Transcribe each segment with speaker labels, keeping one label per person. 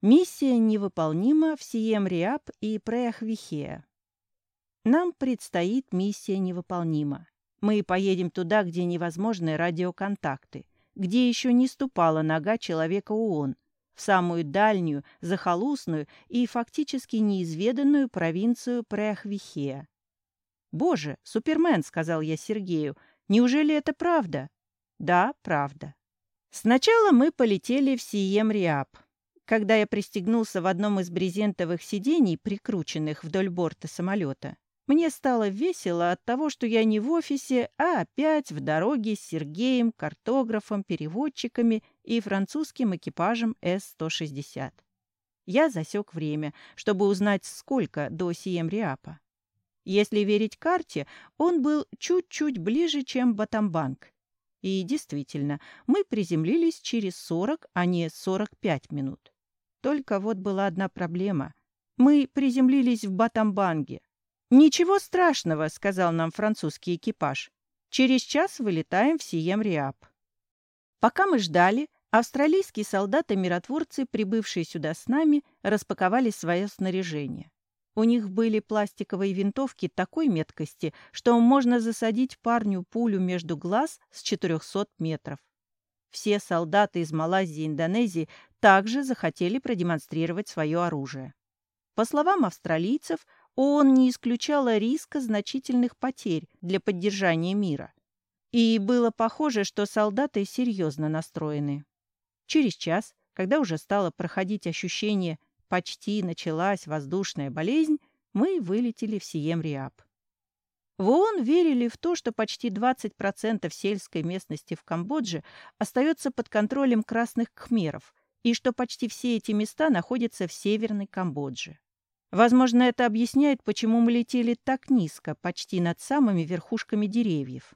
Speaker 1: Миссия невыполнима в Сием-Риап и Преахвихеа. Нам предстоит миссия невыполнима. Мы поедем туда, где невозможны радиоконтакты, где еще не ступала нога человека ООН, в самую дальнюю, захолустную и фактически неизведанную провинцию Преахвихеа. «Боже, Супермен!» — сказал я Сергею. «Неужели это правда?» «Да, правда». Сначала мы полетели в Сием-Риап. Когда я пристегнулся в одном из брезентовых сидений, прикрученных вдоль борта самолета, мне стало весело от того, что я не в офисе, а опять в дороге с Сергеем, картографом, переводчиками и французским экипажем С-160. Я засек время, чтобы узнать, сколько до Сием-Риапа. Если верить карте, он был чуть-чуть ближе, чем Батамбанк. И действительно, мы приземлились через 40, а не 45 минут. Только вот была одна проблема. Мы приземлились в Батамбанге. «Ничего страшного», — сказал нам французский экипаж. «Через час вылетаем в Сием-Риап». Пока мы ждали, австралийские солдаты-миротворцы, прибывшие сюда с нами, распаковали свое снаряжение. У них были пластиковые винтовки такой меткости, что можно засадить парню пулю между глаз с 400 метров. Все солдаты из Малайзии и Индонезии также захотели продемонстрировать свое оружие. По словам австралийцев, ООН не исключала риска значительных потерь для поддержания мира. И было похоже, что солдаты серьезно настроены. Через час, когда уже стало проходить ощущение «почти началась воздушная болезнь», мы вылетели в Сием-Риап. В ООН верили в то, что почти 20% сельской местности в Камбодже остается под контролем красных кхмеров, и что почти все эти места находятся в Северной Камбодже. Возможно, это объясняет, почему мы летели так низко, почти над самыми верхушками деревьев.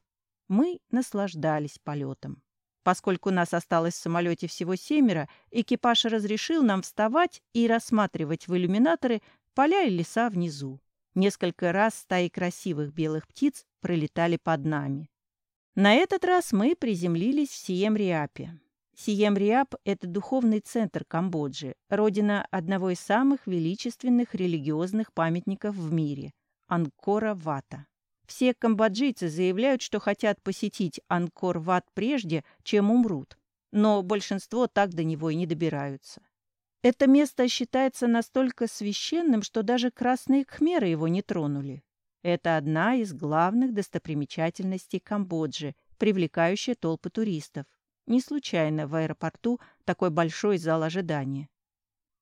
Speaker 1: Мы наслаждались полетом. Поскольку нас осталось в самолете всего семеро, экипаж разрешил нам вставать и рассматривать в иллюминаторы поля и леса внизу. Несколько раз стаи красивых белых птиц пролетали под нами. На этот раз мы приземлились в Сием-Риапе. Сием-Риап – это духовный центр Камбоджи, родина одного из самых величественных религиозных памятников в мире – Анкора-Вата. Все камбоджийцы заявляют, что хотят посетить Анкор-Ват прежде, чем умрут, но большинство так до него и не добираются. Это место считается настолько священным, что даже красные кхмеры его не тронули. Это одна из главных достопримечательностей Камбоджи, привлекающая толпы туристов. Не случайно в аэропорту такой большой зал ожидания.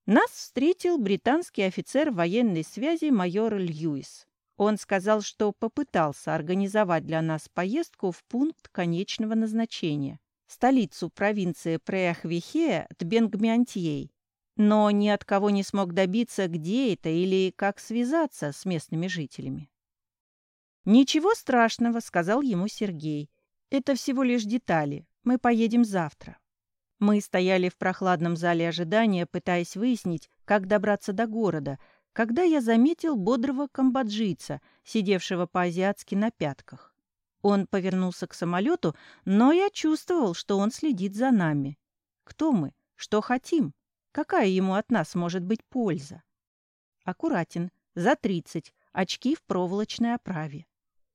Speaker 1: Нас встретил британский офицер военной связи майор Льюис. Он сказал, что попытался организовать для нас поездку в пункт конечного назначения, столицу провинции Преахвихея Тбенгмиантьей, но ни от кого не смог добиться, где это или как связаться с местными жителями. «Ничего страшного», — сказал ему Сергей. «Это всего лишь детали. Мы поедем завтра». Мы стояли в прохладном зале ожидания, пытаясь выяснить, как добраться до города, когда я заметил бодрого камбоджийца, сидевшего по-азиатски на пятках. Он повернулся к самолету, но я чувствовал, что он следит за нами. Кто мы? Что хотим? Какая ему от нас может быть польза? Аккуратен, за тридцать, очки в проволочной оправе.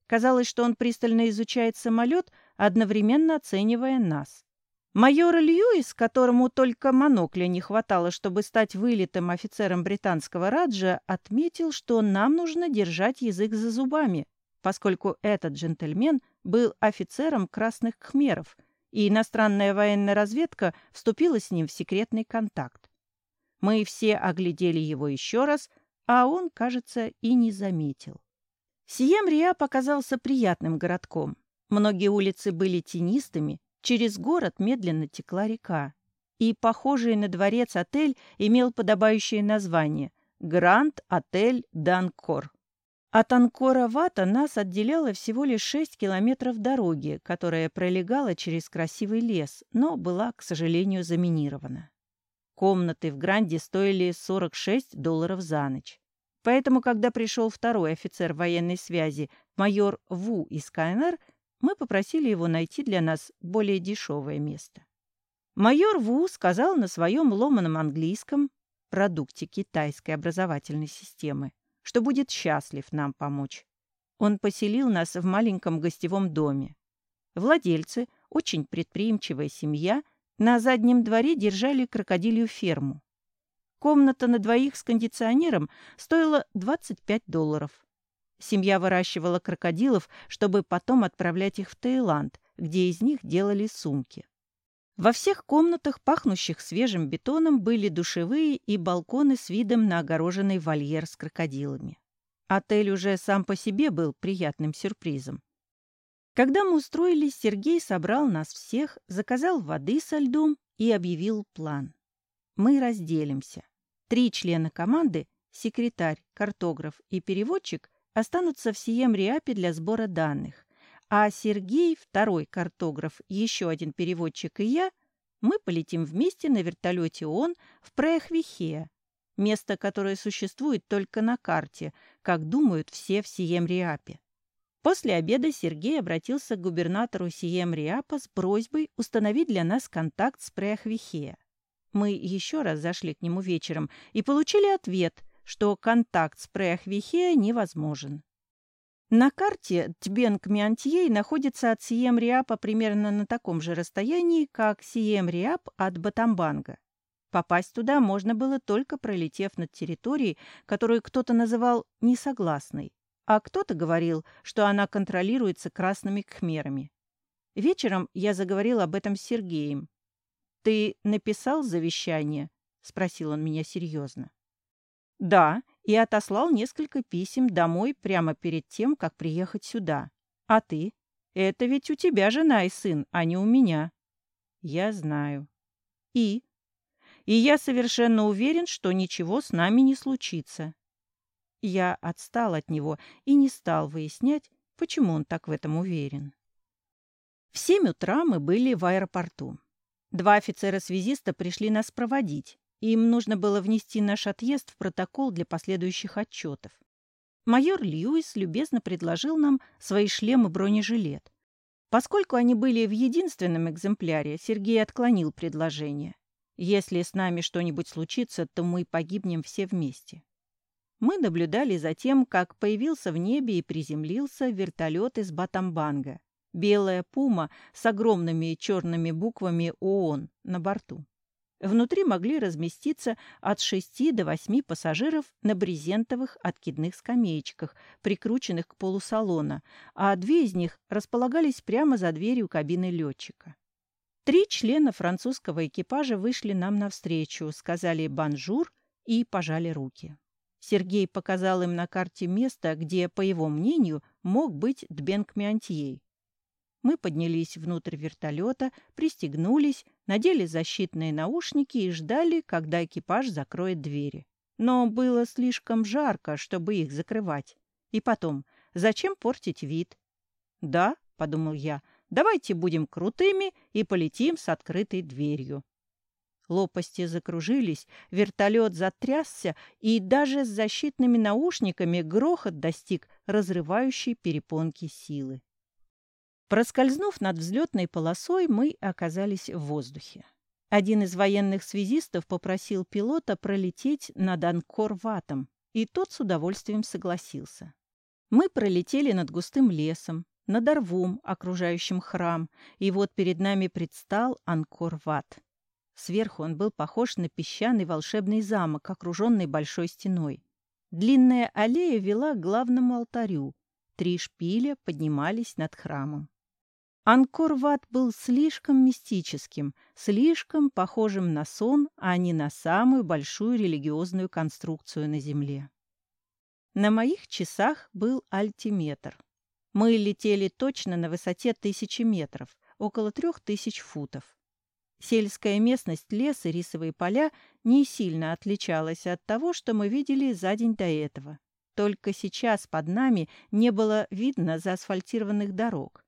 Speaker 1: Казалось, что он пристально изучает самолет, одновременно оценивая нас. Майор Льюис, которому только монокля не хватало, чтобы стать вылитым офицером британского раджа, отметил, что нам нужно держать язык за зубами, поскольку этот джентльмен был офицером красных кхмеров, и иностранная военная разведка вступила с ним в секретный контакт. Мы все оглядели его еще раз, а он, кажется, и не заметил. Сием-Риа показался приятным городком. Многие улицы были тенистыми, через город медленно текла река. И похожий на дворец отель имел подобающее название «Гранд Отель Данкор». От Анкора-Вата нас отделяло всего лишь 6 километров дороги, которая пролегала через красивый лес, но была, к сожалению, заминирована. Комнаты в Гранде стоили 46 долларов за ночь. Поэтому, когда пришел второй офицер военной связи, майор Ву из КНР, мы попросили его найти для нас более дешевое место. Майор Ву сказал на своем ломаном английском продукте китайской образовательной системы, что будет счастлив нам помочь. Он поселил нас в маленьком гостевом доме. Владельцы, очень предприимчивая семья, на заднем дворе держали крокодилью ферму. Комната на двоих с кондиционером стоила 25 долларов. Семья выращивала крокодилов, чтобы потом отправлять их в Таиланд, где из них делали сумки. Во всех комнатах, пахнущих свежим бетоном, были душевые и балконы с видом на огороженный вольер с крокодилами. Отель уже сам по себе был приятным сюрпризом. Когда мы устроились, Сергей собрал нас всех, заказал воды со льдом и объявил план. Мы разделимся. Три члена команды – секретарь, картограф и переводчик – останутся в Сием-Риапе для сбора данных, а Сергей, второй картограф, еще один переводчик и я, мы полетим вместе на вертолете ООН в Преахвихея, место, которое существует только на карте, как думают все в Сием-Риапе. После обеда Сергей обратился к губернатору Сием-Риапа с просьбой установить для нас контакт с Преахвихея. Мы еще раз зашли к нему вечером и получили ответ, что контакт с Преахвихея невозможен. На карте Тбенг-Миантьей находится от Сием-Риапа примерно на таком же расстоянии, как Сием-Риап от Батамбанга. Попасть туда можно было только пролетев над территорией, которую кто-то называл «несогласной», а кто-то говорил, что она контролируется красными кхмерами. Вечером я заговорил об этом с Сергеем. «Ты написал завещание?» — спросил он меня серьезно. «Да, и отослал несколько писем домой прямо перед тем, как приехать сюда. А ты? Это ведь у тебя жена и сын, а не у меня». «Я знаю». «И?» и я совершенно уверен, что ничего с нами не случится. Я отстал от него и не стал выяснять, почему он так в этом уверен. В семь утра мы были в аэропорту. Два офицера-связиста пришли нас проводить, им нужно было внести наш отъезд в протокол для последующих отчетов. Майор Льюис любезно предложил нам свои шлемы-бронежилет. Поскольку они были в единственном экземпляре, Сергей отклонил предложение. Если с нами что-нибудь случится, то мы погибнем все вместе. Мы наблюдали за тем, как появился в небе и приземлился вертолет из Батамбанга. Белая пума с огромными черными буквами ООН на борту. Внутри могли разместиться от 6 до 8 пассажиров на брезентовых откидных скамеечках, прикрученных к полу салона, а две из них располагались прямо за дверью кабины летчика. Три члена французского экипажа вышли нам навстречу, сказали «bonjour» и пожали руки. Сергей показал им на карте место, где, по его мнению, мог быть Тбенг-Меантьей. Мы поднялись внутрь вертолета, пристегнулись, надели защитные наушники и ждали, когда экипаж закроет двери. Но было слишком жарко, чтобы их закрывать. И потом, зачем портить вид? «Да», — подумал я, — Давайте будем крутыми и полетим с открытой дверью. Лопасти закружились, вертолет затрясся, и даже с защитными наушниками грохот достиг разрывающей перепонки силы. Проскользнув над взлетной полосой, мы оказались в воздухе. Один из военных связистов попросил пилота пролететь над Анкор-Ватом, и тот с удовольствием согласился. Мы пролетели над густым лесом, над Орвом, окружающим храм, и вот перед нами предстал Анкор-Ват. Сверху он был похож на песчаный волшебный замок, окруженный большой стеной. Длинная аллея вела к главному алтарю. Три шпиля поднимались над храмом. Анкор-Ват был слишком мистическим, слишком похожим на сон, а не на самую большую религиозную конструкцию на Земле. На моих часах был альтиметр. Мы летели точно на высоте тысячи метров, около трех тысяч футов. Сельская местность, лес и рисовые поля не сильно отличалась от того, что мы видели за день до этого. Только сейчас под нами не было видно заасфальтированных дорог.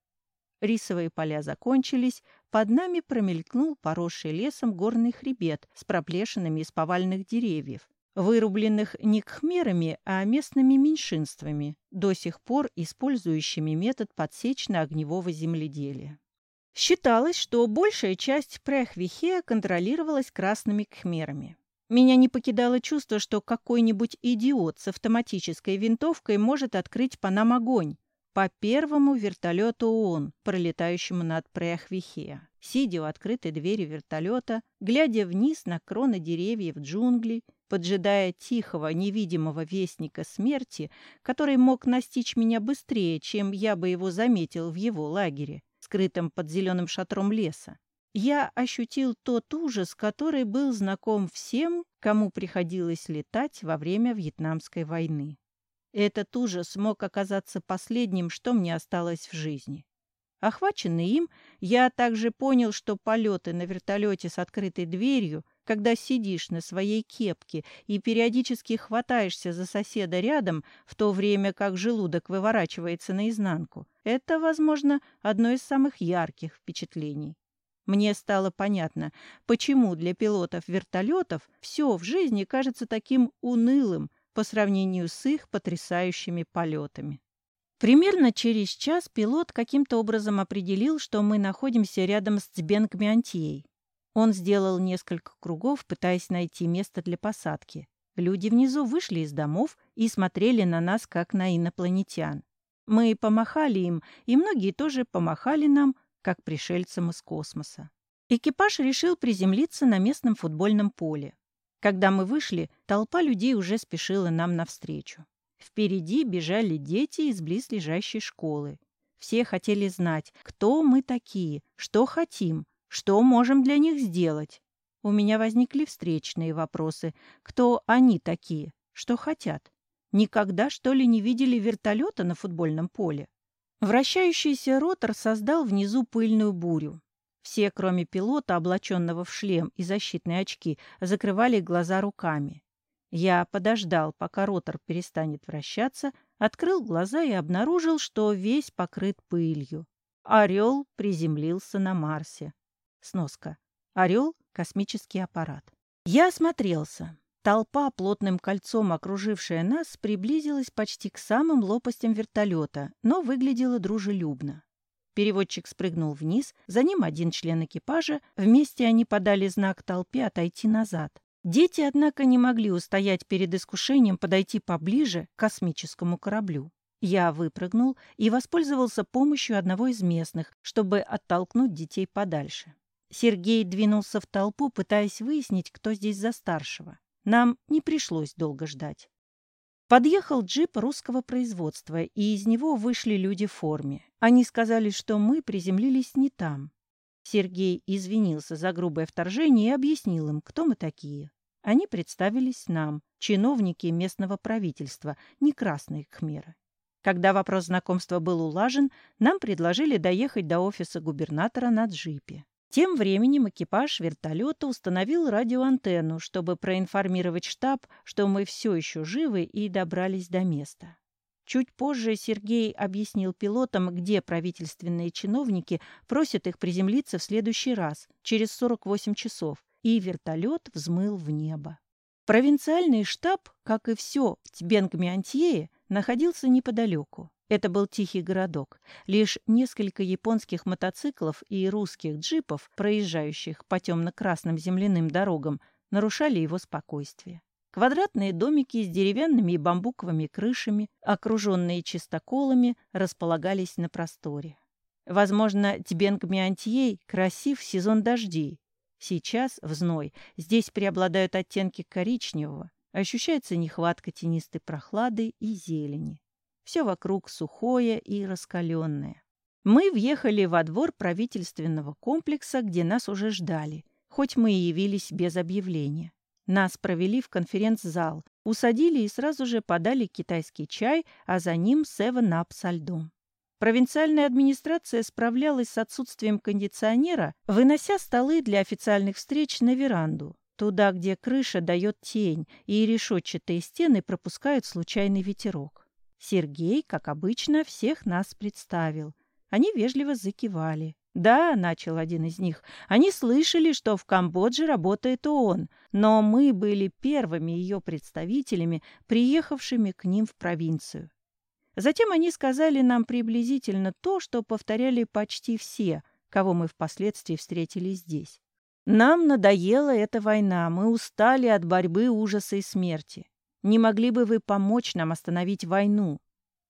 Speaker 1: Рисовые поля закончились, под нами промелькнул поросший лесом горный хребет с проплешинами из повальных деревьев вырубленных не кхмерами, а местными меньшинствами, до сих пор использующими метод подсечно-огневого земледелия. Считалось, что большая часть Прехвихе контролировалась красными кхмерами. Меня не покидало чувство, что какой-нибудь идиот с автоматической винтовкой может открыть по нам огонь по первому вертолету ООН, пролетающему над Преахвихея. Сидя у открытой двери вертолета, глядя вниз на кроны деревьев джунглей, поджидая тихого, невидимого вестника смерти, который мог настичь меня быстрее, чем я бы его заметил в его лагере, скрытом под зеленым шатром леса. Я ощутил тот ужас, который был знаком всем, кому приходилось летать во время Вьетнамской войны. Этот ужас мог оказаться последним, что мне осталось в жизни. Охваченный им, я также понял, что полеты на вертолете с открытой дверью, когда сидишь на своей кепке и периодически хватаешься за соседа рядом, в то время как желудок выворачивается наизнанку, это, возможно, одно из самых ярких впечатлений. Мне стало понятно, почему для пилотов вертолетов все в жизни кажется таким унылым, по сравнению с их потрясающими полетами. Примерно через час пилот каким-то образом определил, что мы находимся рядом с Цбенг-Миантьей. Он сделал несколько кругов, пытаясь найти место для посадки. Люди внизу вышли из домов и смотрели на нас, как на инопланетян. Мы помахали им, и многие тоже помахали нам, как пришельцам из космоса. Экипаж решил приземлиться на местном футбольном поле. Когда мы вышли, толпа людей уже спешила нам навстречу. Впереди бежали дети из близлежащей школы. Все хотели знать, кто мы такие, что хотим, что можем для них сделать. У меня возникли встречные вопросы. Кто они такие? Что хотят? Никогда, что ли, не видели вертолета на футбольном поле? Вращающийся ротор создал внизу пыльную бурю. Все, кроме пилота, облаченного в шлем и защитные очки, закрывали глаза руками. Я подождал, пока ротор перестанет вращаться, открыл глаза и обнаружил, что весь покрыт пылью. Орел приземлился на Марсе. Сноска. Орел — космический аппарат. Я осмотрелся. Толпа, плотным кольцом окружившая нас, приблизилась почти к самым лопастям вертолета, но выглядела дружелюбно. Переводчик спрыгнул вниз, за ним один член экипажа. Вместе они подали знак толпе отойти назад. Дети, однако, не могли устоять перед искушением подойти поближе к космическому кораблю. Я выпрыгнул и воспользовался помощью одного из местных, чтобы оттолкнуть детей подальше. Сергей двинулся в толпу, пытаясь выяснить, кто здесь за старшего. Нам не пришлось долго ждать. Подъехал джип русского производства, и из него вышли люди в форме. Они сказали, что мы приземлились не там. Сергей извинился за грубое вторжение и объяснил им, кто мы такие. Они представились нам, чиновники местного правительства, не красные кхмеры. Когда вопрос знакомства был улажен, нам предложили доехать до офиса губернатора на джипе. Тем временем экипаж вертолета установил радиоантенну, чтобы проинформировать штаб, что мы все еще живы и добрались до места. Чуть позже Сергей объяснил пилотам, где правительственные чиновники просят их приземлиться в следующий раз, через 48 часов, и вертолет взмыл в небо. Провинциальный штаб, как и все в Тбенгмиантьее, находился неподалеку. Это был тихий городок. Лишь несколько японских мотоциклов и русских джипов, проезжающих по темно-красным земляным дорогам, нарушали его спокойствие. Квадратные домики с деревянными и бамбуковыми крышами, окруженные чистоколами, располагались на просторе. Возможно, Тибенг-Миантьей красив сезон дождей. Сейчас, в зной, здесь преобладают оттенки коричневого, ощущается нехватка тенистой прохлады и зелени. Все вокруг сухое и раскаленное. Мы въехали во двор правительственного комплекса, где нас уже ждали, хоть мы и явились без объявления. Нас провели в конференц-зал, усадили и сразу же подали китайский чай, а за ним севен-ап со льдом. Провинциальная администрация справлялась с отсутствием кондиционера, вынося столы для официальных встреч на веранду, туда, где крыша дает тень, и решетчатые стены пропускают случайный ветерок. Сергей, как обычно, всех нас представил. Они вежливо закивали. «Да», — начал один из них, — «они слышали, что в Камбодже работает ООН, но мы были первыми ее представителями, приехавшими к ним в провинцию». Затем они сказали нам приблизительно то, что повторяли почти все, кого мы впоследствии встретили здесь. Нам надоела эта война, мы устали от борьбы, ужаса и смерти. Не могли бы вы помочь нам остановить войну?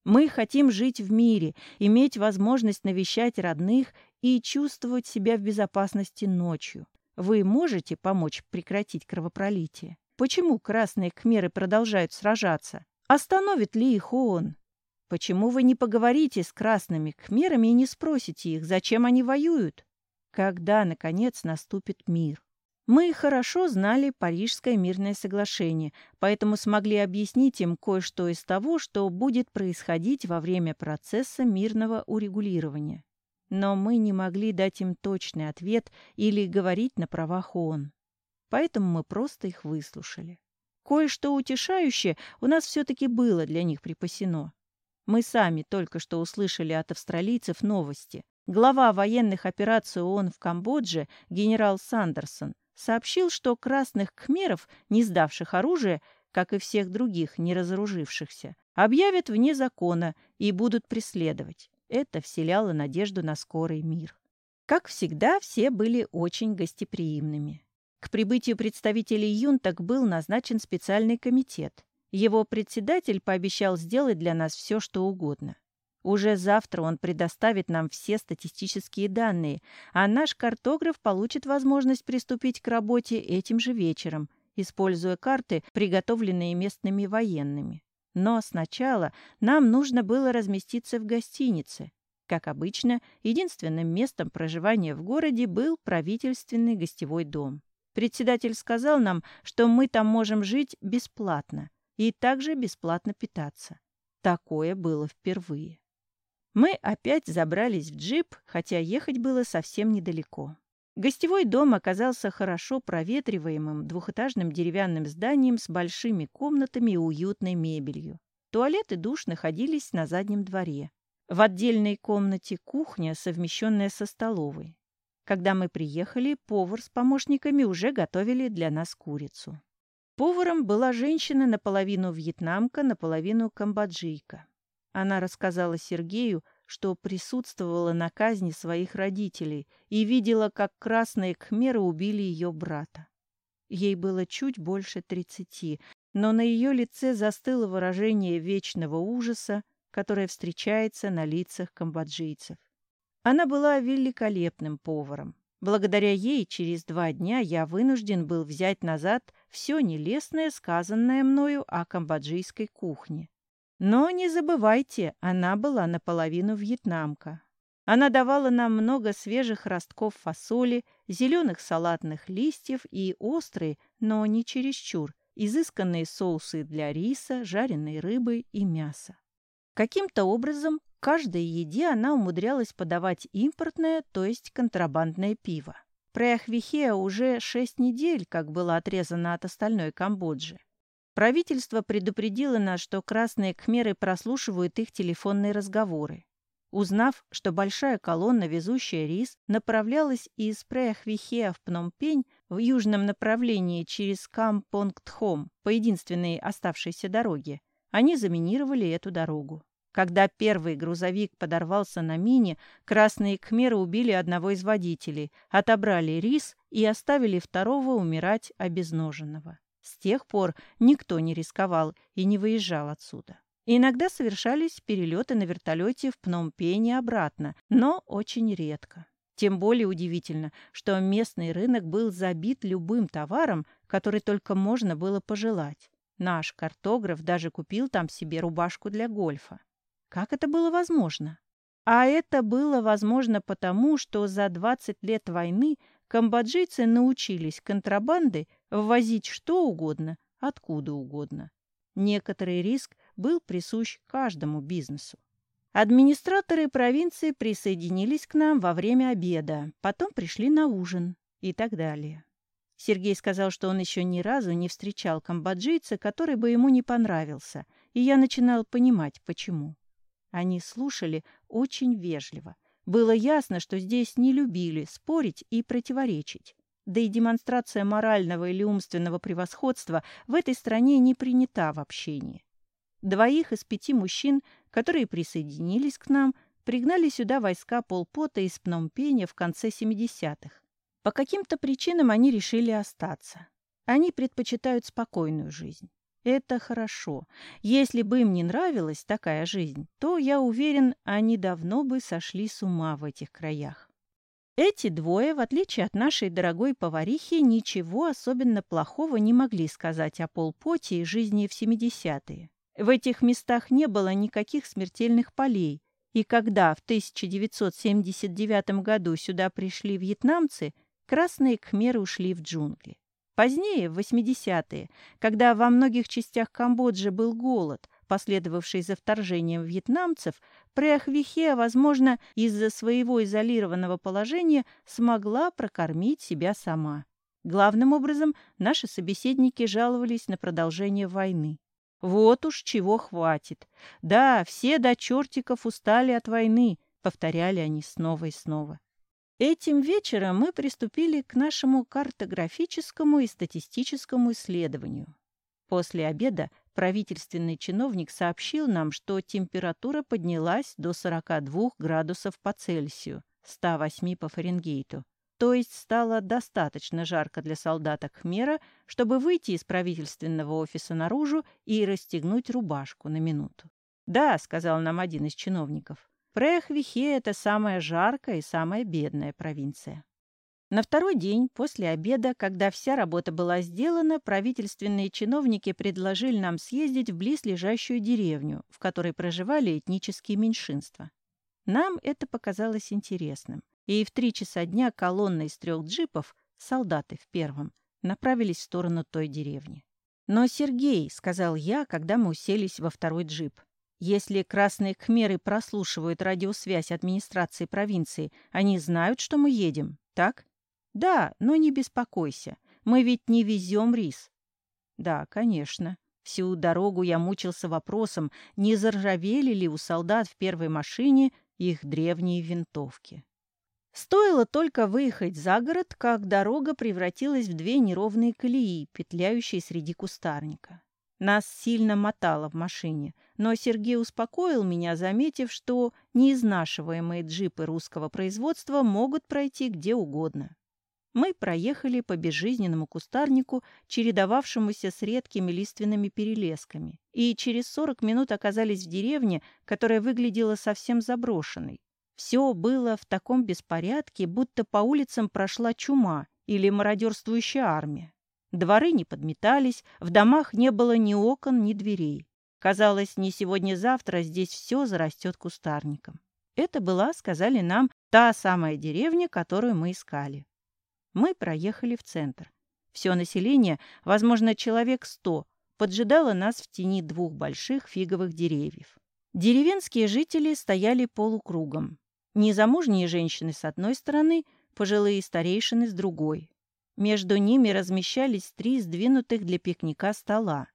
Speaker 1: Мы хотим жить в мире, иметь возможность навещать родных и чувствовать себя в безопасности ночью. Вы можете помочь прекратить кровопролитие? Почему красные кхмеры продолжают сражаться? Остановит ли их ООН? Почему вы не поговорите с красными кхмерами и не спросите их, зачем они воюют? Когда, наконец, наступит мир? Мы хорошо знали Парижское мирное соглашение, поэтому смогли объяснить им кое-что из того, что будет происходить во время процесса мирного урегулирования. Но мы не могли дать им точный ответ или говорить на правах ООН. Поэтому мы просто их выслушали. Кое-что утешающее у нас все-таки было для них припасено. Мы сами только что услышали от австралийцев новости. Глава военных операций ООН в Камбодже генерал Сандерсон сообщил, что красных кхмеров, не сдавших оружие, как и всех других, не разоружившихся, объявят вне закона и будут преследовать. Это вселяло надежду на скорый мир. Как всегда, все были очень гостеприимными. К прибытию представителей юнток был назначен специальный комитет. Его председатель пообещал сделать для нас все, что угодно. Уже завтра он предоставит нам все статистические данные, а наш картограф получит возможность приступить к работе этим же вечером, используя карты, приготовленные местными военными. Но сначала нам нужно было разместиться в гостинице. Как обычно, единственным местом проживания в городе был правительственный гостевой дом. Председатель сказал нам, что мы там можем жить бесплатно и также бесплатно питаться. Такое было впервые. Мы опять забрались в джип, хотя ехать было совсем недалеко. Гостевой дом оказался хорошо проветриваемым двухэтажным деревянным зданием с большими комнатами и уютной мебелью. Туалет и душ находились на заднем дворе. В отдельной комнате кухня, совмещенная со столовой. Когда мы приехали, повар с помощниками уже готовили для нас курицу. Поваром была женщина наполовину вьетнамка, наполовину камбоджийка. Она рассказала Сергею, что присутствовала на казни своих родителей и видела, как красные кхмеры убили ее брата. Ей было чуть больше тридцати, но на ее лице застыло выражение вечного ужаса, которое встречается на лицах камбоджийцев. Она была великолепным поваром. Благодаря ей через два дня я вынужден был взять назад все нелестное, сказанное мною о камбоджийской кухне. Но не забывайте, она была наполовину вьетнамка. Она давала нам много свежих ростков фасоли, зеленых салатных листьев и острые, но не чересчур, изысканные соусы для риса, жареной рыбы и мяса. Каким-то образом каждой еде она умудрялась подавать импортное, то есть контрабандное пиво. Преахвихеа уже шесть недель как была отрезана от остальной Камбоджи. Правительство предупредило нас, что красные кхмеры прослушивают их телефонные разговоры. Узнав, что большая колонна, везущая рис, направлялась из Преахвихеа в Пномпень в южном направлении через Кампонгтхом по единственной оставшейся дороге, они заминировали эту дорогу. Когда первый грузовик подорвался на мине, красные кхмеры убили одного из водителей, отобрали рис и оставили второго умирать обезноженного. С тех пор никто не рисковал и не выезжал отсюда. Иногда совершались перелеты на вертолете в Пномпень и обратно, но очень редко. Тем более удивительно, что местный рынок был забит любым товаром, который только можно было пожелать. Наш картограф даже купил там себе рубашку для гольфа. Как это было возможно? А это было возможно потому, что за 20 лет войны камбоджийцы научились контрабанды ввозить что угодно, откуда угодно. Некоторый риск был присущ каждому бизнесу. Администраторы провинции присоединились к нам во время обеда, потом пришли на ужин и так далее. Сергей сказал, что он еще ни разу не встречал камбоджийца, который бы ему не понравился, и я начинал понимать, почему. Они слушали очень вежливо – было ясно, что здесь не любили спорить и противоречить. Да и демонстрация морального или умственного превосходства в этой стране не принята в общении. Двоих из пяти мужчин, которые присоединились к нам, пригнали сюда войска полпота из Пномпеня в конце 70-х. По каким-то причинам они решили остаться. Они предпочитают спокойную жизнь. Это хорошо. Если бы им не нравилась такая жизнь, то, я уверен, они давно бы сошли с ума в этих краях. Эти двое, в отличие от нашей дорогой поварихи, ничего особенно плохого не могли сказать о полпоте и жизни в 70-е. В этих местах не было никаких смертельных полей, и когда в 1979 году сюда пришли вьетнамцы, красные кхмеры ушли в джунгли. Позднее, в 80-е, когда во многих частях Камбоджи был голод, последовавший за вторжением вьетнамцев, Преахвихе, возможно, из-за своего изолированного положения смогла прокормить себя сама. Главным образом, наши собеседники жаловались на продолжение войны. Вот уж чего хватит. Да, все до чертиков устали от войны, повторяли они снова и снова. Этим вечером мы приступили к нашему картографическому и статистическому исследованию. После обеда правительственный чиновник сообщил нам, что температура поднялась до 42 градусов по Цельсию, 108 по Фаренгейту. То есть стало достаточно жарко для солдата Хмера, чтобы выйти из правительственного офиса наружу и расстегнуть рубашку на минуту. «Да», — сказал нам один из чиновников, Преахвихе – это самая жаркая и самая бедная провинция. На второй день после обеда, когда вся работа была сделана, правительственные чиновники предложили нам съездить в близлежащую деревню, в которой проживали этнические меньшинства. Нам это показалось интересным, и в три часа дня колонна из трех джипов, солдаты в первом, направились в сторону той деревни. «Но, Сергей», — сказал я, когда мы уселись во второй джип, если красные кхмеры прослушивают радиосвязь администрации провинции, они знают, что мы едем, так? Да, но не беспокойся. Мы ведь не везем рис. Да, конечно. Всю дорогу я мучился вопросом, не заржавели ли у солдат в первой машине их древние винтовки. Стоило только выехать за город, как дорога превратилась в две неровные колеи, петляющие среди кустарника. Нас сильно мотало в машине, но Сергей успокоил меня, заметив, что неизнашиваемые джипы русского производства могут пройти где угодно. Мы проехали по безжизненному кустарнику, чередовавшемуся с редкими лиственными перелесками, и через 40 минут оказались в деревне, которая выглядела совсем заброшенной. Все было в таком беспорядке, будто по улицам прошла чума или мародерствующая армия. Дворы не подметались, в домах не было ни окон, ни дверей. Казалось, не сегодня-завтра здесь все зарастет кустарником. Это была, сказали нам, та самая деревня, которую мы искали. Мы проехали в центр. Все население, возможно, человек сто, поджидало нас в тени двух больших фиговых деревьев. Деревенские жители стояли полукругом. Незамужние женщины с одной стороны, пожилые старейшины с другой. Между ними размещались три сдвинутых для пикника стола.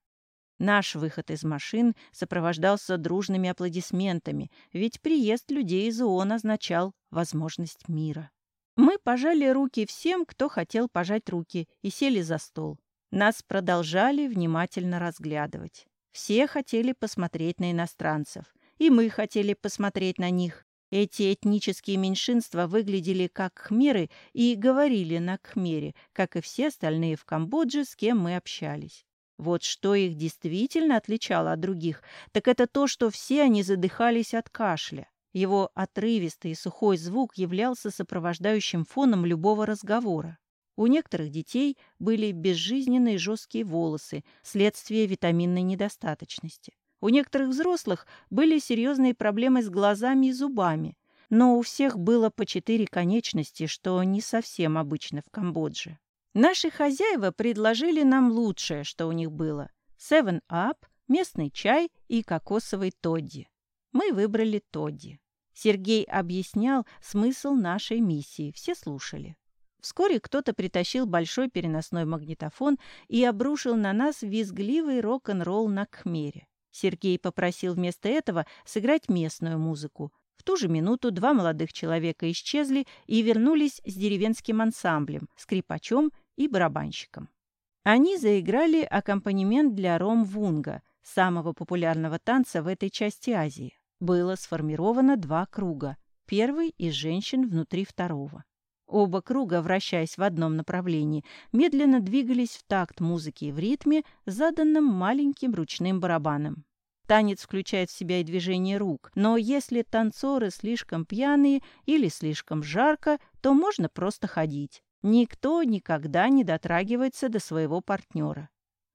Speaker 1: Наш выход из машин сопровождался дружными аплодисментами, ведь приезд людей из ООН означал возможность мира. Мы пожали руки всем, кто хотел пожать руки, и сели за стол. Нас продолжали внимательно разглядывать. Все хотели посмотреть на иностранцев, и мы хотели посмотреть на них. Эти этнические меньшинства выглядели как хмеры и говорили на кхмере, как и все остальные в Камбодже, с кем мы общались. Вот что их действительно отличало от других, так это то, что все они задыхались от кашля. Его отрывистый и сухой звук являлся сопровождающим фоном любого разговора. У некоторых детей были безжизненные жесткие волосы, следствие витаминной недостаточности. У некоторых взрослых были серьезные проблемы с глазами и зубами, но у всех было по четыре конечности, что не совсем обычно в Камбодже. Наши хозяева предложили нам лучшее, что у них было – Seven Up, местный чай и кокосовый тодди. Мы выбрали тодди. Сергей объяснял смысл нашей миссии, все слушали. Вскоре кто-то притащил большой переносной магнитофон и обрушил на нас визгливый рок-н-ролл на кхмере. Сергей попросил вместо этого сыграть местную музыку. В ту же минуту два молодых человека исчезли и вернулись с деревенским ансамблем, скрипачом и барабанщиком. Они заиграли аккомпанемент для ром-вунга, самого популярного танца в этой части Азии. Было сформировано два круга, первый из женщин внутри второго. Оба круга, вращаясь в одном направлении, медленно двигались в такт музыки в ритме, заданном маленьким ручным барабаном. Танец включает в себя и движение рук, но если танцоры слишком пьяные или слишком жарко, то можно просто ходить. Никто никогда не дотрагивается до своего партнера.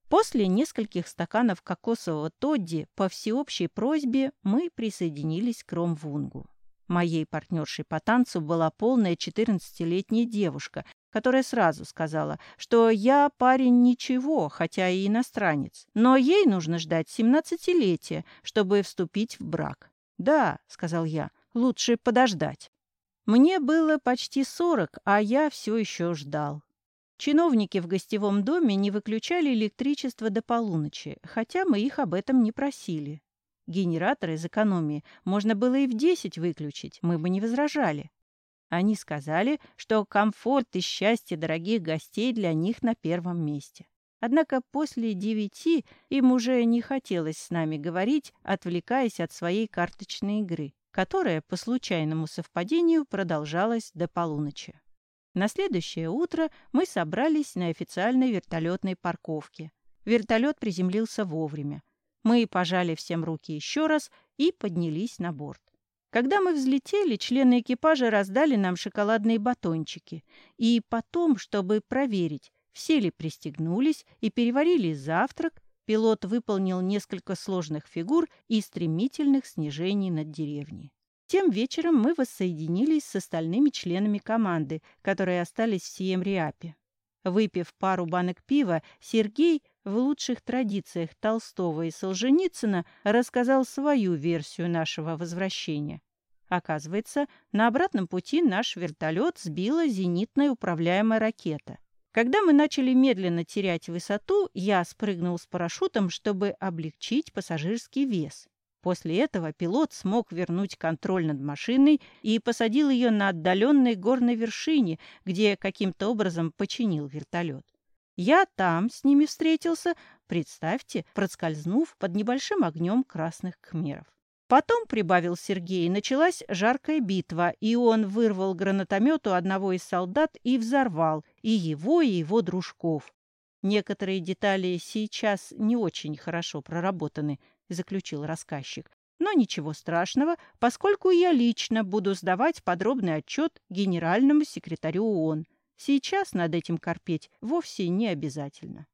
Speaker 1: После нескольких стаканов кокосового тодди по всеобщей просьбе мы присоединились к Ромвунгу. Моей партнершей по танцу была полная 14-летняя девушка, которая сразу сказала, что я парень ничего, хотя и иностранец, но ей нужно ждать 17-летия, чтобы вступить в брак. «Да», — сказал я, — «лучше подождать». Мне было почти 40, а я все еще ждал. Чиновники в гостевом доме не выключали электричество до полуночи, хотя мы их об этом не просили. Генератор из экономии можно было и в 10 выключить, мы бы не возражали. Они сказали, что комфорт и счастье дорогих гостей для них на первом месте. Однако после девяти им уже не хотелось с нами говорить, отвлекаясь от своей карточной игры, которая по случайному совпадению продолжалась до полуночи. На следующее утро мы собрались на официальной вертолетной парковке. Вертолет приземлился вовремя. Мы пожали всем руки еще раз и поднялись на борт. Когда мы взлетели, члены экипажа раздали нам шоколадные батончики. И потом, чтобы проверить, все ли пристегнулись и переварили завтрак, пилот выполнил несколько сложных фигур и стремительных снижений над деревней. Тем вечером мы воссоединились с остальными членами команды, которые остались в Сиемриапе. Выпив пару банок пива, Сергей в лучших традициях Толстого и Солженицына рассказал свою версию нашего возвращения. Оказывается, на обратном пути наш вертолет сбила зенитная управляемая ракета. Когда мы начали медленно терять высоту, я спрыгнул с парашютом, чтобы облегчить пассажирский вес. После этого пилот смог вернуть контроль над машиной и посадил ее на отдаленной горной вершине, где каким-то образом починил вертолет. Я там с ними встретился, представьте, проскользнув под небольшим огнем красных кхмеров. Потом, прибавил Сергей, началась жаркая битва, и он вырвал гранатомету одного из солдат и взорвал и его, и его дружков. Некоторые детали сейчас не очень хорошо проработаны, заключил рассказчик. Но ничего страшного, поскольку я лично буду сдавать подробный отчет генеральному секретарю ООН. Сейчас над этим корпеть вовсе не обязательно.